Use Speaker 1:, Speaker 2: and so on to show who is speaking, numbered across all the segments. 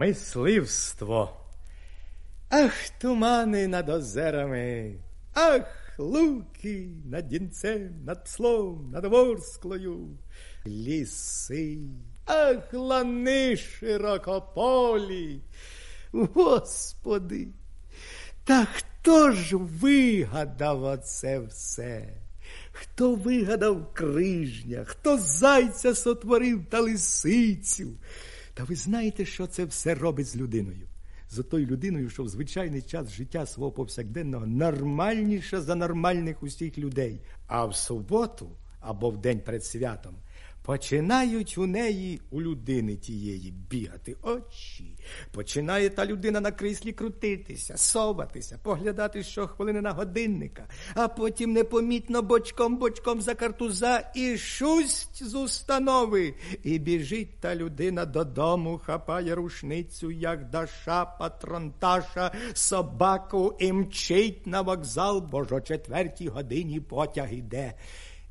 Speaker 1: Мисливство. Ах, тумани над озерами, ах, луки над дінцем, над слом, над ворсклою, ліси, ах, лани широкополі. Господи, та хто ж вигадав оце все? Хто вигадав крижня, хто зайця сотворив та лисицю? Та ви знаєте, що це все робить з людиною? За тою людиною, що в звичайний час життя свого повсякденного нормальніша за нормальних усіх людей, а в суботу або в день перед святом Починають у неї у людини тієї бігати очі. Починає та людина на кріслі крутитися, соватися, поглядати щохвилини на годинника, а потім непомітно бочком-бочком за картуза і шусть з установи. І біжить та людина додому, хапає рушницю, як даша, патронташа, собаку і мчить на вокзал, бо ж о четвертій годині потяг іде.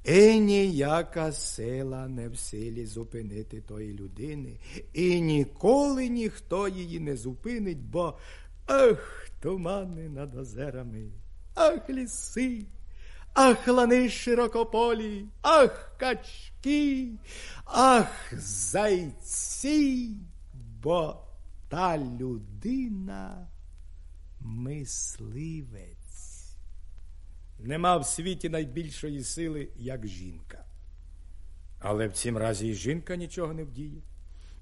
Speaker 1: І ніяка сила не в силі зупинити тої людини, і ніколи ніхто її не зупинить, бо ах, тумани над озерами, ах, ліси, ах, лани широкополі, ах, качки, ах, зайці, бо та людина мисливець. Нема в світі найбільшої сили, як жінка. Але в цім разі і жінка нічого не вдіє.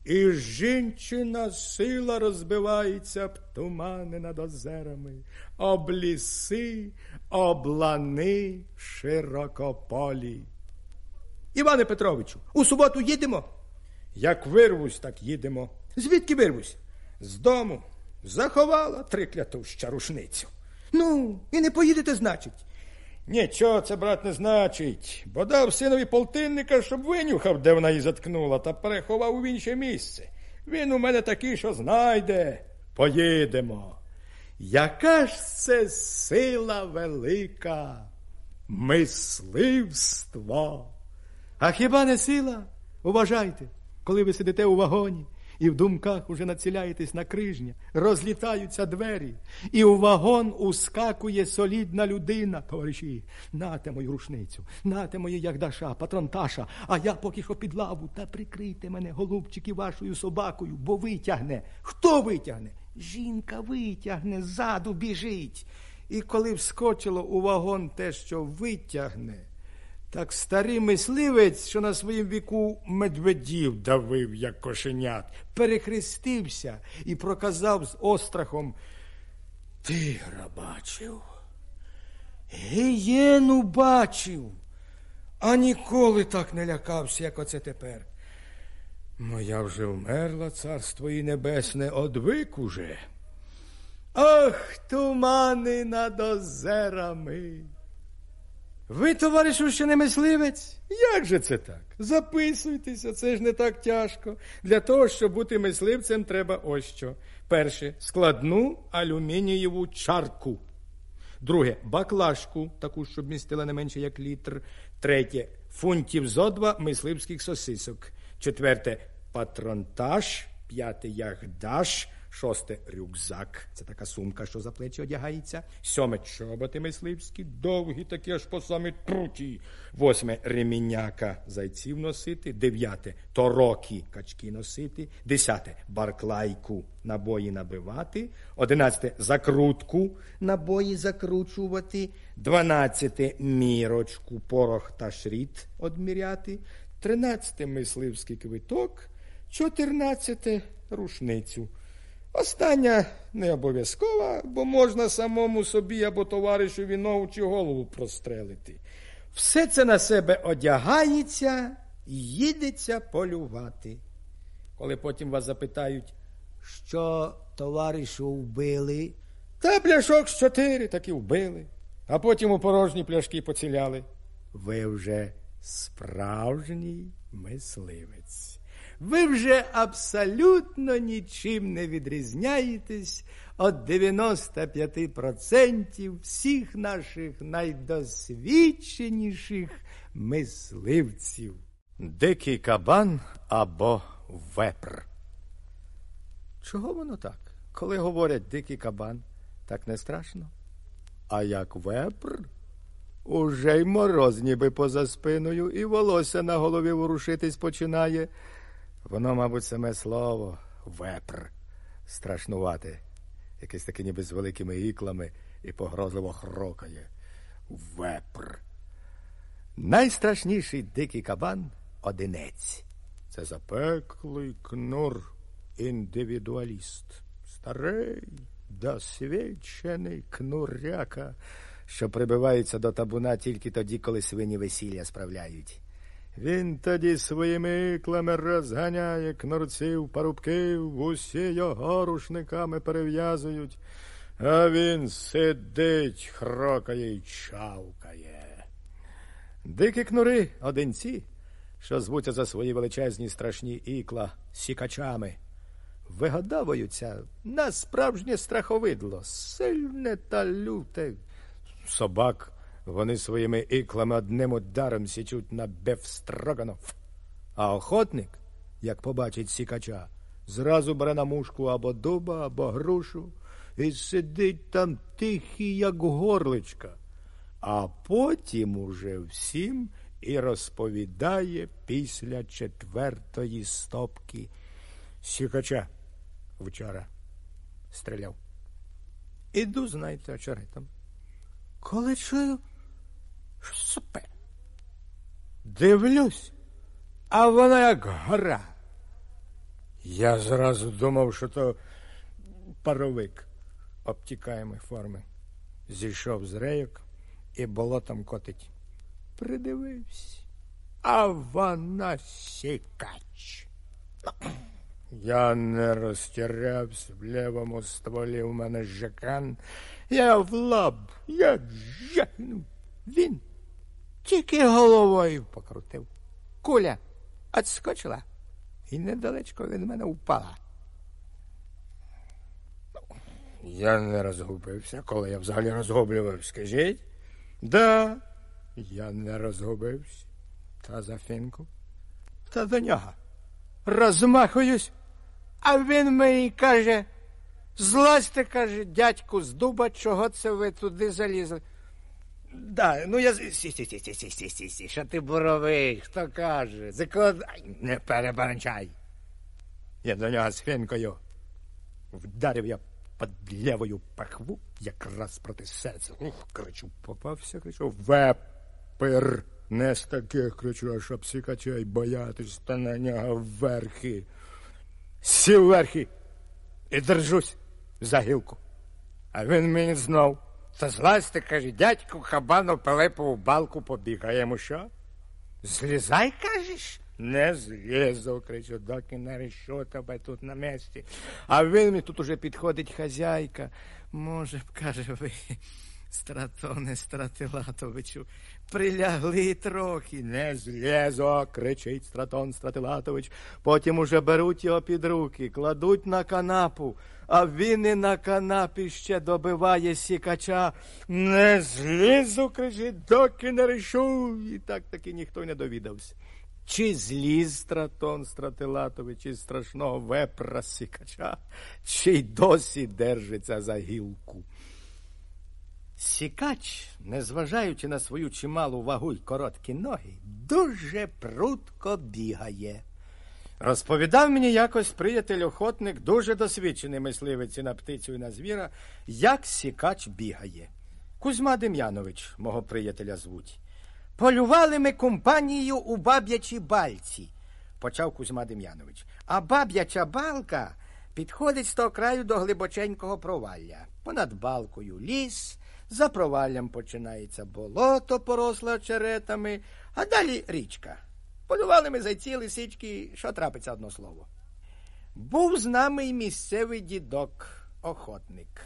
Speaker 1: І жінчина сила розбивається б тумани над озерами, об ліси, облани широкополі. Іване Петровичу, у суботу їдемо? Як вирвусь, так їдемо. Звідки вирвусь? З дому. Заховала трикляту щарушницю. Ну, і не поїдете, значить. Нічого це, брат, не значить, бо дав синові полтинника, щоб винюхав, де вона її заткнула, та переховав у інше місце. Він у мене такий, що знайде. Поїдемо. Яка ж це сила велика, мисливство? А хіба не сила? Уважайте, коли ви сидите у вагоні і в думках уже націляєтесь на крижня, розлітаються двері, і у вагон ускакує солідна людина, товариші. Нате мою рушницю, нате мої ягдаша, патронташа, а я поки що під лаву, та прикрийте мене, голубчики, вашою собакою, бо витягне. Хто витягне? Жінка витягне, ззаду біжить. І коли вскочило у вагон те, що витягне, так старий мисливець, що на своїм віку медведів давив, як кошенят, перехрестився і проказав з острахом Тигра бачив, гієну бачив, а ніколи так не лякався, як оце тепер. Моя вже вмерла, царство і небесне, одвик уже. Ах, тумани над озерами. Ви, товаришу, ще не мисливець? Як же це так? Записуйтеся, це ж не так тяжко. Для того, щоб бути мисливцем, треба ось що. Перше складну алюмінієву чарку. Друге баклажку, таку, щоб містила не менше як літр. Третє фунтів зо два мисливських сосисок. Четверте патронтаж, п'яте ягдаш. Шосте рюкзак. Це така сумка, що за плечі одягається. Сьоме чоботи мисливські, довгі, такі аж по самі труті. Восьме реміняка зайців носити. Дев'яте торокі качки носити. Десяте барклайку набої набивати. Одинадцяте закрутку набої закручувати. Дванадцяте мірочку, порох та шріт одміряти. Тринадцяте мисливський квиток. Чотирнадцяте рушницю. Остання не обов'язкова, бо можна самому собі або товаришові ногу чи голову прострелити. Все це на себе одягається і їдеться полювати. Коли потім вас запитають, що товаришу вбили, та пляшок з чотири таки вбили, а потім у порожні пляшки поціляли. Ви вже справжній мисливець ви вже абсолютно нічим не відрізняєтесь від 95% всіх наших найдосвідченіших мисливців. Дикий кабан або вепр. Чого воно так? Коли говорять дикий кабан, так не страшно. А як вепр, уже й мороз ніби поза спиною, і волосся на голові ворушитись починає. Воно, мабуть, саме слово вепр страшнувате, якесь таке ніби з великими іклами і погрозливо хрокає. Вепр. Найстрашніший дикий кабан одинець. Це запеклий кнур, індивідуаліст. Старий, досвідчений кнуряка, що прибивається до табуна тільки тоді, коли свині весілля справляють. Він тоді своїми іклами розганяє кнурців, парубків, усі його рушниками перев'язують, а він сидить, хрокає й чавкає. Дикі кнури одинці, що звуться за свої величезні страшні ікла сікачами, вигадовуються на справжнє страховидло, сильне та люте. Собак вони своїми іклами одним ударом січуть на бефстроганов. А охотник, як побачить сікача, зразу бере на мушку або дуба, або грушу і сидить там тихий, як горличка а потім уже всім і розповідає після четвертої стопки Сікача вчора стріляв. Іду, знаєте, очеретом. Коли чую, що сопе. Дивлюсь, а вона як гора. Я зразу думав, що то паровик обтікаємої форми. Зійшов з рейок, і болотом котить. Придивився, а вона сікач. Я не розтірявся в лівому стволі у мене жакан. Я в лоб, я жахнув. Він тільки головою покрутив. Куля отскочила і недалечко від мене впала. Я не розгубився, коли я взагалі розгублював, скажіть. Да, я не розгубився. Та за фінку. Та до нього. Розмахуюсь, а він мені каже, злазьте, каже, дядьку з дуба, чого це ви туди залізли. Да, ну я сі, сі, сі, сі, сі, сі, сі, сі, що ти боровий, хто каже? Закладай, не перебаранчай. Я до нього з фінкою. Вдарив я під лівою пахву якраз проти серця. Ух, кричу, попався, кричу, вепер. Не з таких кричу, а щоб сікачей боятись, та на нього верхи. Сів верхи і держусь за гілку. А він мені знов. Та злазьте, каже, дядьку хабану Пелепову балку побігаємо, що? Злізай, кажеш? Не злізу, кричу, доки решу тебе тут на місці. А він мені тут уже підходить хазяйка. Може б, каже ви, стратоне Стратилатовичу, прилягли трохи. Не злізо, кричить стратон Стратилатович. Потім уже беруть його під руки, кладуть на канапу, а він і на канапі ще добиває сікача. Не злізу, кричить, доки не решу. І так таки ніхто не довідався. Чи зліз стратон Стратилатович із страшного вепра сікача, чи й досі держиться за гілку. Сікач, незважаючи на свою чималу вагу й короткі ноги, дуже прутко бігає. Розповідав мені якось приятель охотник, дуже досвідчений мисливець на птицю і на звіра, як сікач бігає. Кузьма Дем'янович, мого приятеля звуть. Полювали ми компанією у баб'ячій бальці, почав Кузьма Дем'янович. А баб'яча балка підходить з того краю до глибоченького провалля. Понад балкою ліс, за проваллям починається болото, поросле очеретами, а далі річка. Полювали ми зайці, лисички, що трапиться одно слово. Був з нами й місцевий дідок, охотник.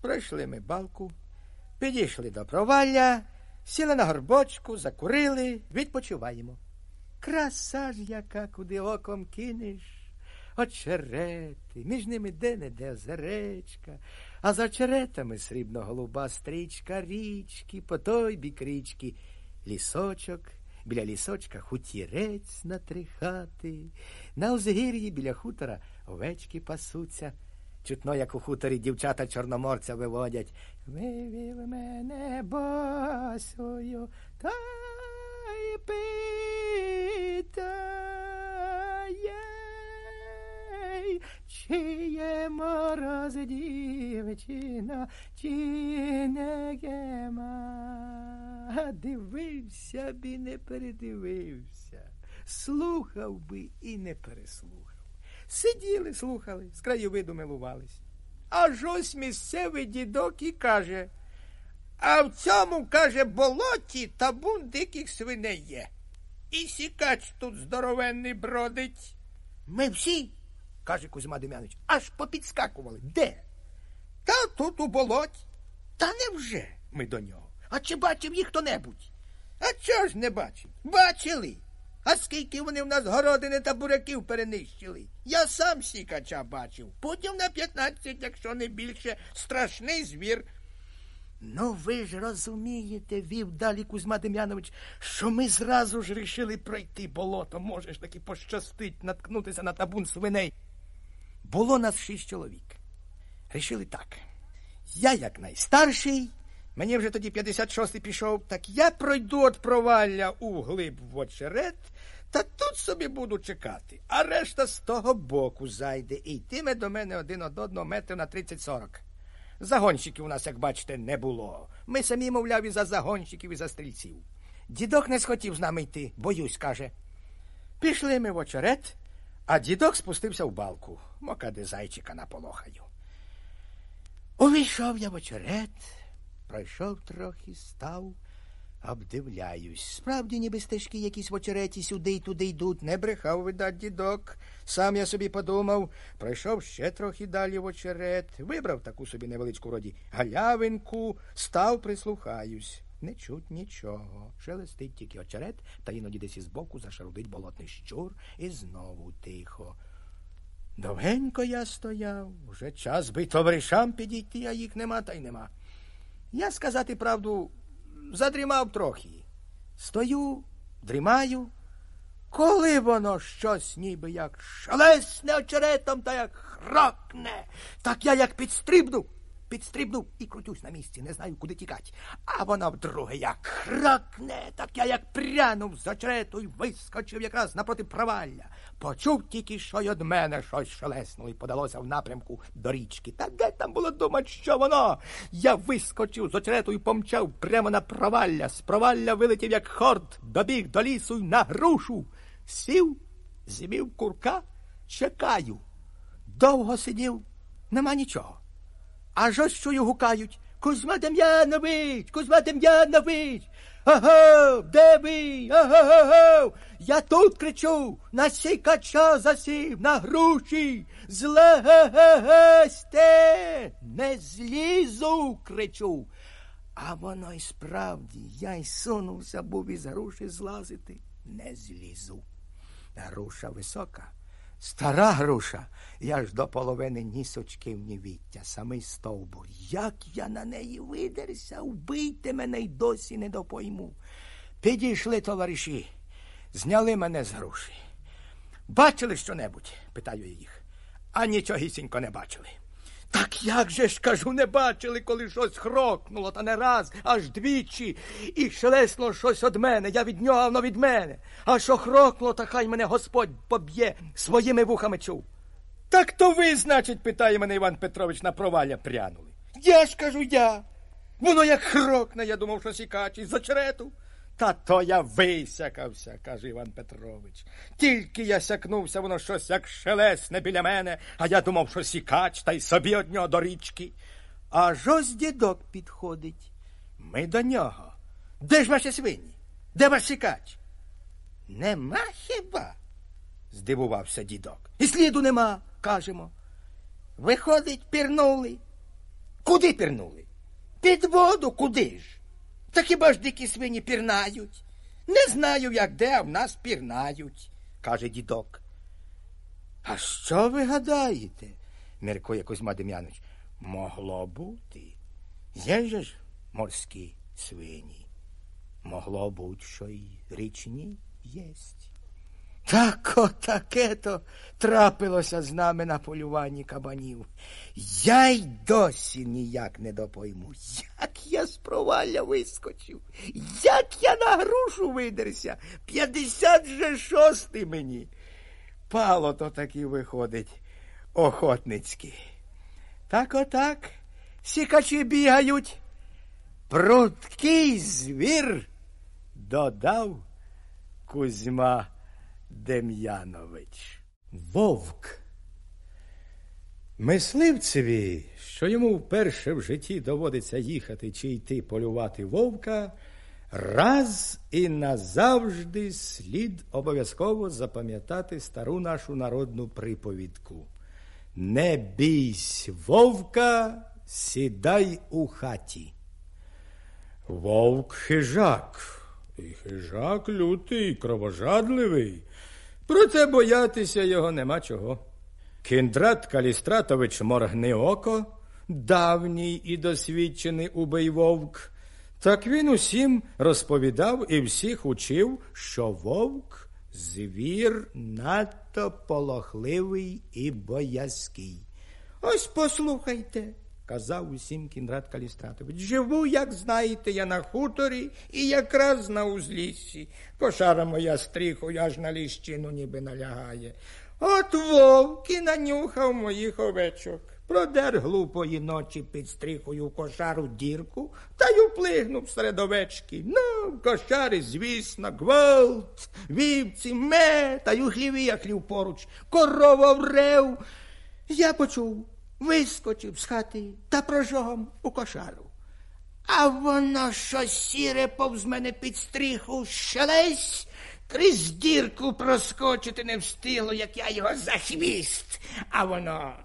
Speaker 1: Пройшли ми балку, підійшли до провалля. Сіли на горбочку, закурили, відпочиваємо. Краса ж яка, куди оком кинеш, очерети, між ними де-не-де озеречка, а за очеретами срібно голуба стрічка річки, по той бік річки, лісочок
Speaker 2: Біля лісочка хутірець на три хати. На узгір'ї біля хутора овечки пасуться. Чутно, як у хуторі дівчата чорноморця виводять. Вивів мене босою, та й питає, чи є мороз дівчина, чи не гема. Дивився б і не передивився, слухав би і не переслухав. Сиділи, слухали, з краєвиду милувались. Аж ось місцевий дідок і каже. А в цьому, каже, болоті табун диких свиней є. І сікач тут здоровенний бродить. Ми всі, каже Кузьма Дем'янович, аж попідскакували. Де? Та тут у болоті. Та невже ми до нього? А чи бачив їх хто-небудь? А чого ж не бачив? Бачили. А скільки вони в нас городини та буряків перенищили? Я сам сікача бачив. Потім на 15, якщо не більше, страшний звір. Ну, ви ж розумієте, вів далі Кузьма Дем'янович, що ми зразу ж рішили пройти болото. Може ж таки пощастить наткнутися на табун свиней. Було нас шість чоловік. Рішили так. Я як найстарший, мені вже тоді 56-й пішов, так я пройду от провалля у глиб в очерет, та тут собі буду чекати, а решта з того боку зайде і йтиме до мене один од одного метрів на 30-40. Загонщиків у нас, як бачите, не було. Ми самі, мовляв, і за загонщиків, і за стрільців. Дідок не схотів з нами йти, боюсь, каже. Пішли ми в очерет, а дідок спустився в балку, мокади зайчика наполохаю. Увійшов я в очерет, пройшов трохи, став, обдивляюсь. Справді, ніби стежки якісь в очереті сюди й туди йдуть. Не брехав, видать, дідок. Сам я собі подумав, пройшов ще трохи далі в очерет, вибрав таку собі невеличку вроді галявинку, став, прислухаюсь. Не чуть нічого. Шелестить тільки очерет, та іноді десь із боку зашарудить болотний щур і знову тихо. Довгенько я стояв, вже час би товаришам підійти, а їх нема та й нема. Я, сказати правду, задрімав трохи. Стою, дрімаю, коли воно щось ніби як шелесне очеретом та як хракне, так я як підстрибну, підстрибнув і крутюсь на місці, не знаю, куди тікать. А воно вдруге як хракне, так я як прянув з очерету і вискочив якраз напроти провалля. Почув тільки, що й од мене щось шелеснуло і подалося в напрямку до річки. Та де там було думать, що воно? Я вискочив з очерету і помчав прямо на провалля. З провалля вилетів, як хорд, добіг до лісу й на грушу. Сів, зімів курка, чекаю. Довго сидів, нема нічого. Аж ось гукають. Кузьма Дем'янович, Кузьма Дем'янович. Аго, де ви? Аго, я тут кричу, на сікача засів, на груші. Злезьте, не злізу, кричу. А воно й справді, я й сунувся, був із груші злазити, не злізу. Груша висока, стара груша, я ж до половини нісочки в нівіття, самий стовбур. Як я на неї видерся, вбийте мене й досі не допойму. Підійшли товариші, зняли мене з груші. Бачили що-небудь? питаю їх. А нічогісінько не бачили. Так як же ж кажу, не бачили, коли щось хрокнуло, та не раз, аж двічі, і шелесло щось од мене, я від нього, воно від мене. А що хрокнуло, та хай мене Господь поб'є, своїми вухами чув. Так то ви, значить, питає мене Іван Петрович, на провалля прянули. Я ж кажу я. Воно як хрокне, я думав, що сікач із очерету. Та то я висякався, каже Іван Петрович. Тільки я сякнувся, воно щось як шелесне біля мене, а я думав, що сікач, та й собі од нього до річки. Аж ось дідок підходить. Ми до нього. Де ж ваші свині? Де ваш сікач? Нема хіба? здивувався дідок. І сліду нема, кажемо. Виходить, пірнули. Куди пірнули? Під воду куди ж? Та хіба ж дикі свині пірнають? Не знаю, як де, а в нас пірнають, каже дідок. А що ви гадаєте? міркує Кузьма Дем'янович. Могло бути. Є же ж морські свині. Могло бути, що й річні єсть. Так отаке то трапилося з нами на полюванні кабанів. Я й досі ніяк не допойму, як я з провалля вискочив, як я на грушу видерся, п'ятдесят же шостий мені. Пало то таки виходить охотницькі. Так отак, сікачі бігають. Прудкий звір, додав Кузьма Дем'янович.
Speaker 1: Вовк. Мисливцеві, що йому вперше в житті доводиться їхати чи йти полювати вовка, раз і назавжди слід обов'язково запам'ятати стару нашу народну приповідку. Не бійсь вовка, сідай у хаті. Вовк хижак, і хижак лютий, кровожадливий. Проте боятися його нема чого. Кіндрат Калістратович моргни око, давній і досвідчений убий вовк. Так він усім розповідав і всіх учив, що вовк звір надто полохливий і боязкий. Ось послухайте, казав усім Кіндрат Калістратович. Живу, як знаєте, я на хуторі і якраз на узліссі. Кошара моя стріхою аж на ліщину ніби налягає. От вовк і нанюхав моїх овечок. Продер глупої ночі під стріхою в кошару дірку та й уплигнув серед овечки. Ну, в кошарі, звісно, гвалт, вівці, ме, та й у хліві я поруч, корова врев. Я почув, вискочив з хати та прожогом у кошару. А воно що сіре повз мене під стріху щелесь, крізь дірку проскочити не встигло, як я його за хвіст. А воно,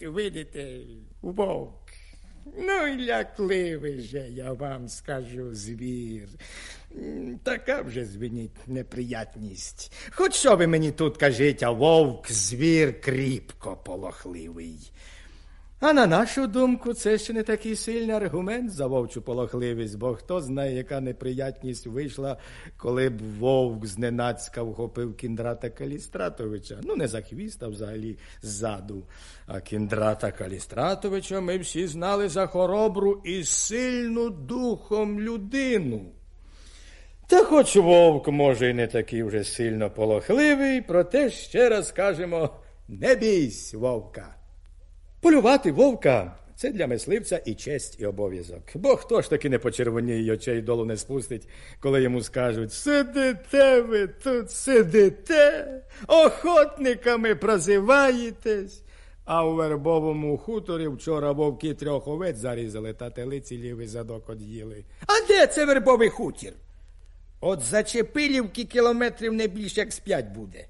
Speaker 1: видите, вовк. Ну, лякливий же, я вам скажу, звір. Така вже звініть неприятність. Хоч що ви мені тут кажіть, а вовк звір кріпко полохливий. А на нашу думку, це ще не такий сильний аргумент за вовчу полохливість, бо хто знає, яка неприятність вийшла, коли б вовк зненацька вхопив кіндрата Калістратовича. Ну, не за хвіст, а взагалі ззаду. А кіндрата Калістратовича ми всі знали за хоробру і сильну духом людину. Та хоч вовк, може, і не такий вже сильно полохливий, проте ще раз кажемо не бійсь вовка. Полювати вовка це для мисливця і честь, і обов'язок. Бо хто ж таки не почервоніє й очей долу не спустить, коли йому скажуть Сидите ви тут, сидите, охотниками прозиваєтесь. А у вербовому хуторі вчора вовки трьох овець зарізали та телиці лівий задок од'їли. А де це вербовий хутір? От за Чепилівки кілометрів не більше, як з п'ять буде.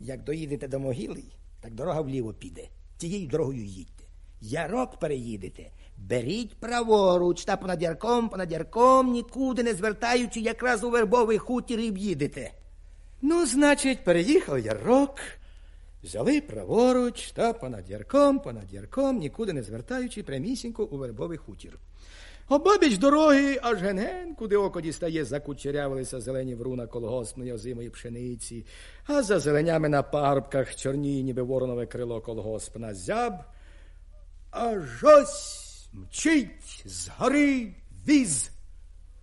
Speaker 1: Як доїдете до могили, так дорога вліво піде. Тією дорогою їдьте. Ярок переїдете. Беріть праворуч та понад ярком, понад ярком, нікуди не звертаючи, якраз у вербовий хутір і в'їдете. Ну, значить, переїхав ярок, взяли праворуч та понад ярком, понад ярком, нікуди не звертаючи, прямісінько у вербовий хутір. Обабіч дороги, аж ген-ген, куди око дістає, закучерявилися зелені вруна колгоспної озимої пшениці, а за зеленями на парубках чорніє, ніби воронове крило колгоспна зяб. Аж ось мчить з гори віз.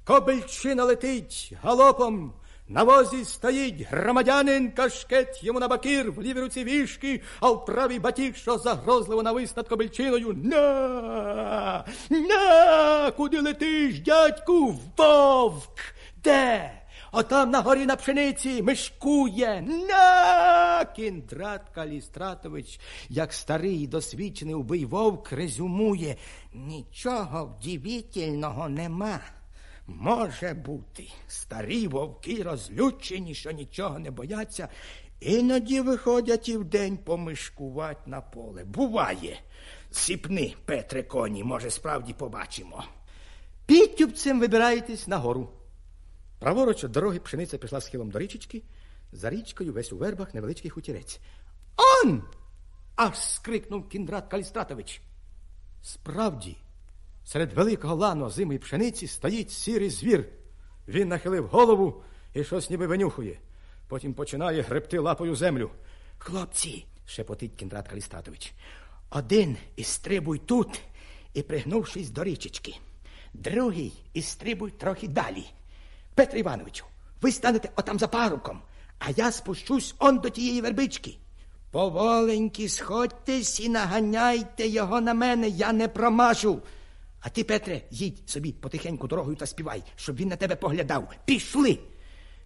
Speaker 1: Кобельчина летить галопом. На возі стоїть громадянин, кашкет йому на бакір, в лівій руці вішки, а в правій батіг, що загрозливо навис над кобельчиною. На! На! Куди летиш, дядьку? Вовк! Де? Отам на горі на пшениці мишкує. На! Кіндрат Калістратович, як старий досвідчений убий вовк, резюмує. Нічого вдивительного нема. Може бути, старі вовки розлючені, що нічого не бояться, іноді виходять і вдень помишкувати на поле. Буває. Сіпни, Петре коні, може, справді побачимо. Підтюбцем вибираєтесь на гору. Праворуч від дороги пшениця пішла схилом до річечки, за річкою весь у вербах невеличкий хутірець. Он! аж скрикнув кіндрат Калістратович. Справді, серед великого лану озимої пшениці стоїть сірий звір. Він нахилив голову і щось ніби винюхує. Потім починає гребти лапою землю.
Speaker 2: Хлопці, шепотить Кіндрат Калістратович, один істрибуй тут і пригнувшись до річечки. Другий істрибуй трохи далі. Петре Івановичу, ви станете отам за паруком, а я спущусь он до тієї вербички. Поволеньки сходьтесь і наганяйте його на мене, я не промажу. А ти, Петре, їдь собі потихеньку дорогою та співай, щоб він на тебе поглядав. Пішли.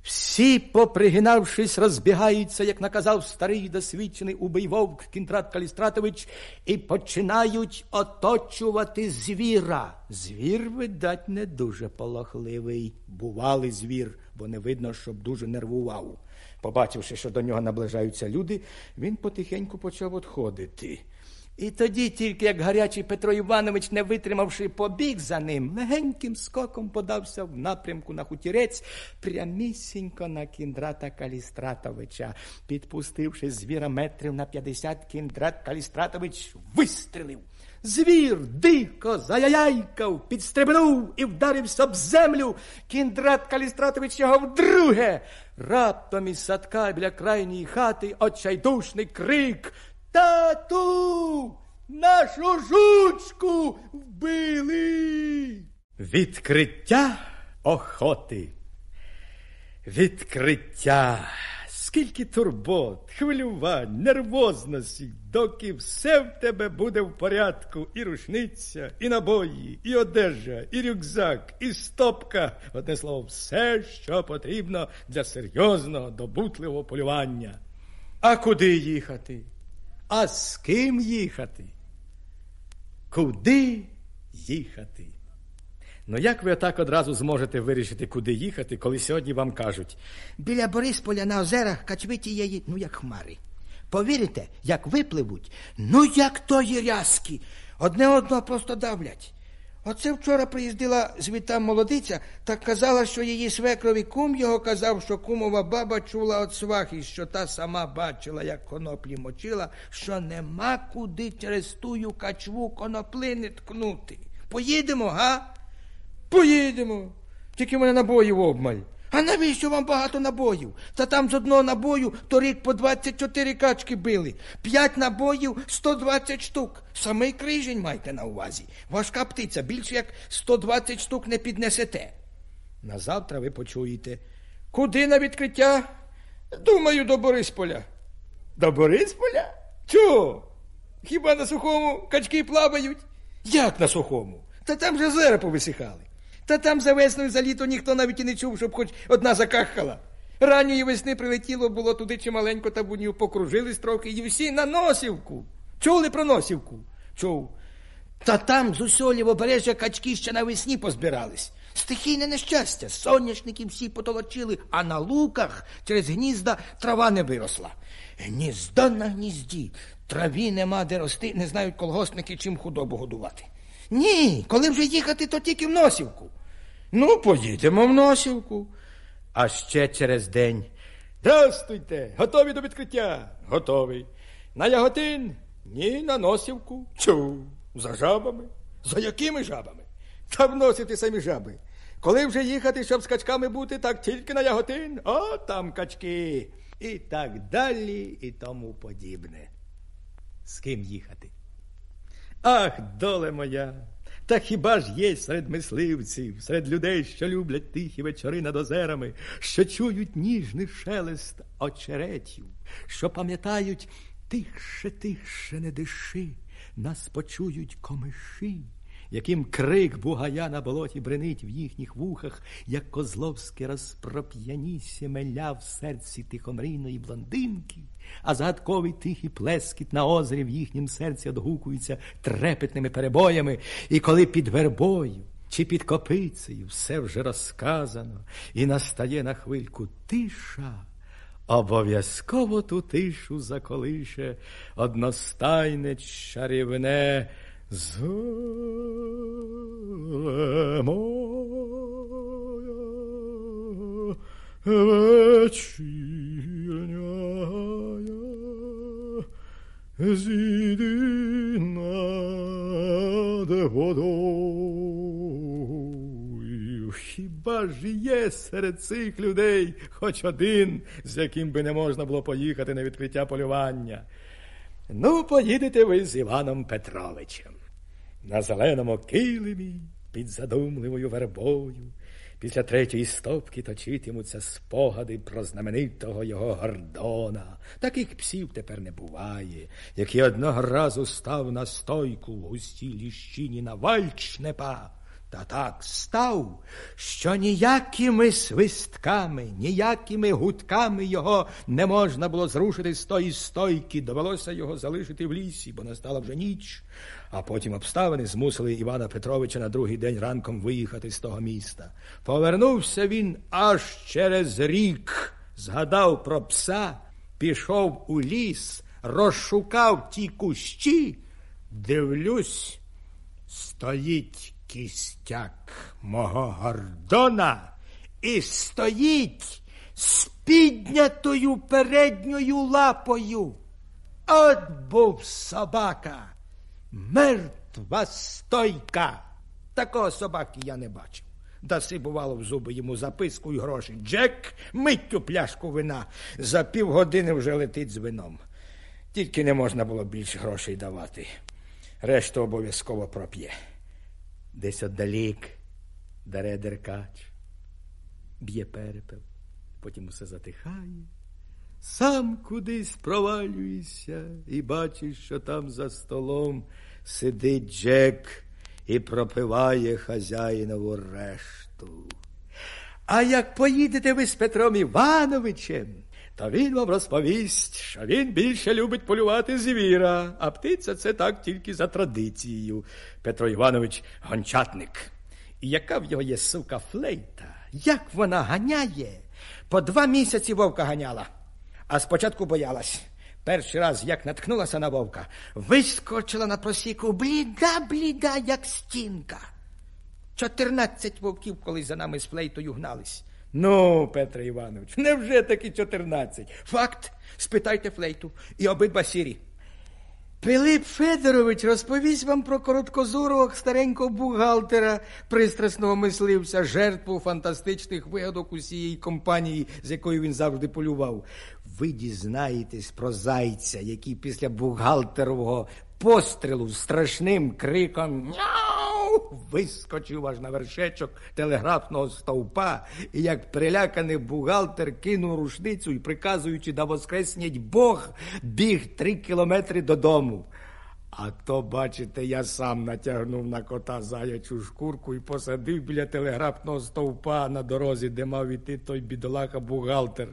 Speaker 1: Всі, попригинавшись, розбігаються, як наказав старий досвідчений убий вовк Кіндрат Калістратович, і починають оточувати звіра. Звір, видать, не дуже полохливий. Бувалий звір, бо не видно, щоб дуже нервував. Побачивши, що до нього наближаються люди, він потихеньку почав отходити. І тоді, тільки як гарячий Петро Іванович, не витримавши, побіг за ним, легеньким скоком подався в напрямку на хутірець прямісінько на кіндрата Калістратовича. Підпустивши звіра метрів на п'ятдесят, кіндрат Калістратович вистрелив. Звір дико заяяйкав, підстрибнув і вдарився об землю. Кіндрат Калістратович його вдруге. Раптом із садка біля крайньої хати отчайдушний крик. Тату, нашу жучку вбили. Відкриття охоти. Відкриття. Скільки турбот, хвилювань, нервозності, доки все в тебе буде в порядку, і рушниця, і набої, і одежа, і рюкзак, і стопка. Одне слово, все, що потрібно для серйозного, добутливого полювання. А куди їхати? А з ким їхати? Куди їхати? Ну як ви отак одразу зможете вирішити, куди їхати, коли сьогодні вам кажуть?
Speaker 2: Біля Борисполя на озерах качвитієї, ну як хмари. Повірите, як випливуть, ну як тої рязки, одне одного просто давлять. Оце вчора приїздила звіта молодиця та казала, що її свекрові кум його казав, що кумова баба чула от свахи, що та сама бачила, як коноплі мочила, що нема куди через тую качву коноплини ткнути. Поїдемо, га?
Speaker 1: Поїдемо. Тільки мене мене набоїв обмаль.
Speaker 2: А навіщо вам багато набоїв? Та там з одного набою торік по 24 качки били. П'ять набоїв 120 штук. Самий крижень майте на увазі. Важка птиця, більше як 120 штук не піднесете.
Speaker 1: На завтра ви почуєте. Куди на відкриття? Думаю, до Борисполя. До Борисполя? Чого? Хіба на сухому качки плавають? Як на сухому? Та там же зера повисихали.
Speaker 2: Та там за весною за літо ніхто навіть і не чув, щоб хоч одна закахала. Ранньої весни прилетіло було туди чималенько табунів, покружились трохи і всі на носівку. Чули про носівку? Чув. Та там з усього лівобережжя качки ще навесні позбирались. Стихійне нещастя, соняшники всі потолочили, а на луках через гнізда трава не виросла. Гніздо на гнізді, траві нема де рости, не знають колгоспники, чим худобу годувати. Ні, коли вже їхати, то тільки в носівку.
Speaker 1: Ну, поїдемо в Носівку. А ще через день. Здрастуйте, готові до відкриття? Готовий. На Яготин? Ні, на Носівку. Чу, за жабами. За якими жабами? Та вносити самі жаби. Коли вже їхати, щоб з качками бути, так тільки на Яготин, о, там качки. І так далі, і тому подібне. З ким їхати? Ах, доле моя! Та хіба ж є серед мисливців, серед людей, що люблять тихі вечори над озерами, що чують ніжний шелест очеретів, що пам'ятають тихше, тихше не диши, нас почують комиші, яким крик бугая на болоті бренить в їхніх вухах, як козловське розпроп'яні сімеля в серці тихомрійної блондинки, а загадковий тихий плескіт на озері в їхнім серці одгукується трепетними перебоями, і коли під вербою чи під копицею все вже розказано, і настає на хвильку тиша. Обов'язково ту тишу заколише одностайне чарівне вечірняя, зійди над водою. Хіба ж є серед цих людей хоч один, з яким би не можна було поїхати на відкриття полювання? Ну, поїдете ви з Іваном Петровичем. На зеленому килимі під задумливою вербою. Після третьої стопки точитимуться спогади про знаменитого його Гордона. Таких псів тепер не буває, який одного разу став на стойку в густій ліщині на вальчнепа. Та так став, що ніякими свистками, ніякими гудками його не можна було зрушити з тої стойки. Довелося його залишити в лісі, бо настала вже ніч. А потім обставини змусили Івана Петровича на другий день ранком виїхати з того міста. Повернувся він аж через рік, згадав про пса, пішов у ліс, розшукав ті кущі. Дивлюсь, стоїть кістяк мого гордона і стоїть з піднятою передньою лапою. От був собака, мертва стойка. Такого собаки я не бачив. Даси, бувало, в зуби йому записку і гроші. Джек, миттю пляшку вина. За півгодини вже летить з вином. Тільки не можна було більше грошей давати. Решту обов'язково проп'є. Десь отдалік даре деркач, б'є перепел, потім усе затихає. Сам кудись провалюєшся і бачиш, що там за столом сидить Джек і пропиває хазяїнову решту. А як поїдете ви з Петром Івановичем, то він вам розповість, що він більше любить полювати звіра, а птиця це так тільки за традицією. Петро Іванович гончатник. І яка в його є сука флейта, як вона ганяє? По два місяці вовка ганяла, а спочатку боялась. Перший раз, як наткнулася на вовка, вискочила на просіку бліда, бліда, як стінка. Чотирнадцять вовків колись за нами з флейтою гнались. Ну, Петре Іванович, невже таки чотирнадцять? Факт, спитайте флейту і обидва сірі. Пилип Федорович розповість вам про короткозорого старенького бухгалтера, пристрасного мисливця, жертву фантастичних вигадок усієї компанії, з якою він завжди полював. Ви дізнаєтесь про зайця, який після бухгалтерового пострілу страшним криком «Няу!» Вискочив аж на вершечок телеграфного стовпа, і як переляканий бухгалтер кинув рушницю і, приказуючи да воскреснять Бог, біг три кілометри додому. А то, бачите, я сам натягнув на кота заячу шкурку і посадив біля телеграфного стовпа на дорозі, де мав іти той бідолаха бухгалтер.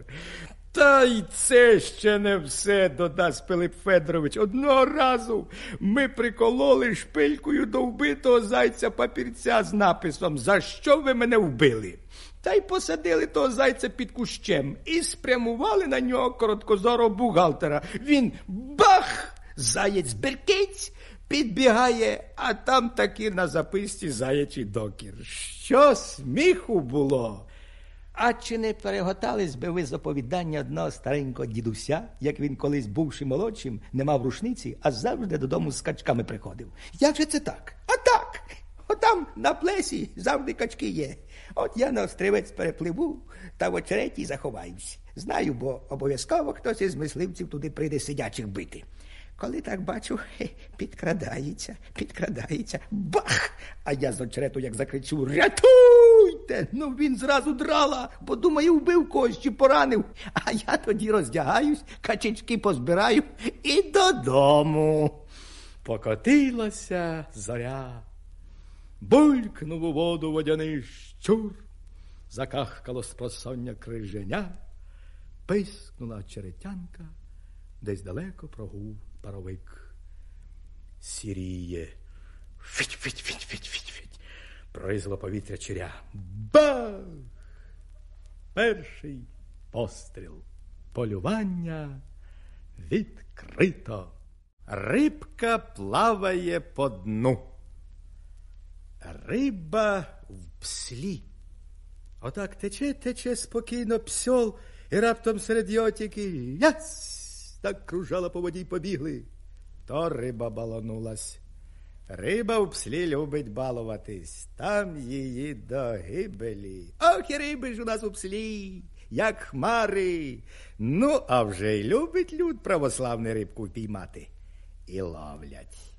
Speaker 1: Та й це ще не все, додасть Пилип Федорович. Одного разу ми прикололи шпилькою до вбитого зайця папірця з написом За що ви мене вбили? Та й посадили того зайця під кущем і спрямували на нього короткозорого бухгалтера. Він бах! Заєць беркиць підбігає, а там таки на записці заячий докір. Що сміху було? А чи не переготались би ви з оповідання одного старенького дідуся, як він колись, бувши молодшим, не мав рушниці, а завжди додому з качками приходив? Як же це так? А так. Отам на плесі завжди качки є. От я на острівець перепливу та в очереті заховаюсь. Знаю, бо обов'язково хтось із мисливців туди прийде сидячих бити. Коли так бачу, підкрадається, підкрадається, бах! А я з очерету як закричу Рятуйте! Ну він зразу драла, бо думає, вбив когось чи поранив. А я тоді роздягаюсь, качечки позбираю і додому. Покотилася зоря. Булькнув у воду водяний щур, закахкало з просоння криженя, пискнула очеретянка, десь далеко прогув паровик. Сіріє. Фіть, Прорізало повітря черя. Бах! Перший постріл. Полювання відкрито. Рибка плаває по дну. Риба в пслі. Отак тече, тече спокійно псьол, і раптом серед його тільки ясь, так кружала по воді побігли. То риба баланулась.
Speaker 2: Риба в пслі любить балуватись, там її до гибелі. Ох, і риби ж у нас у пслі, як хмари. Ну, а вже й любить люд православний рибку піймати. І ловлять.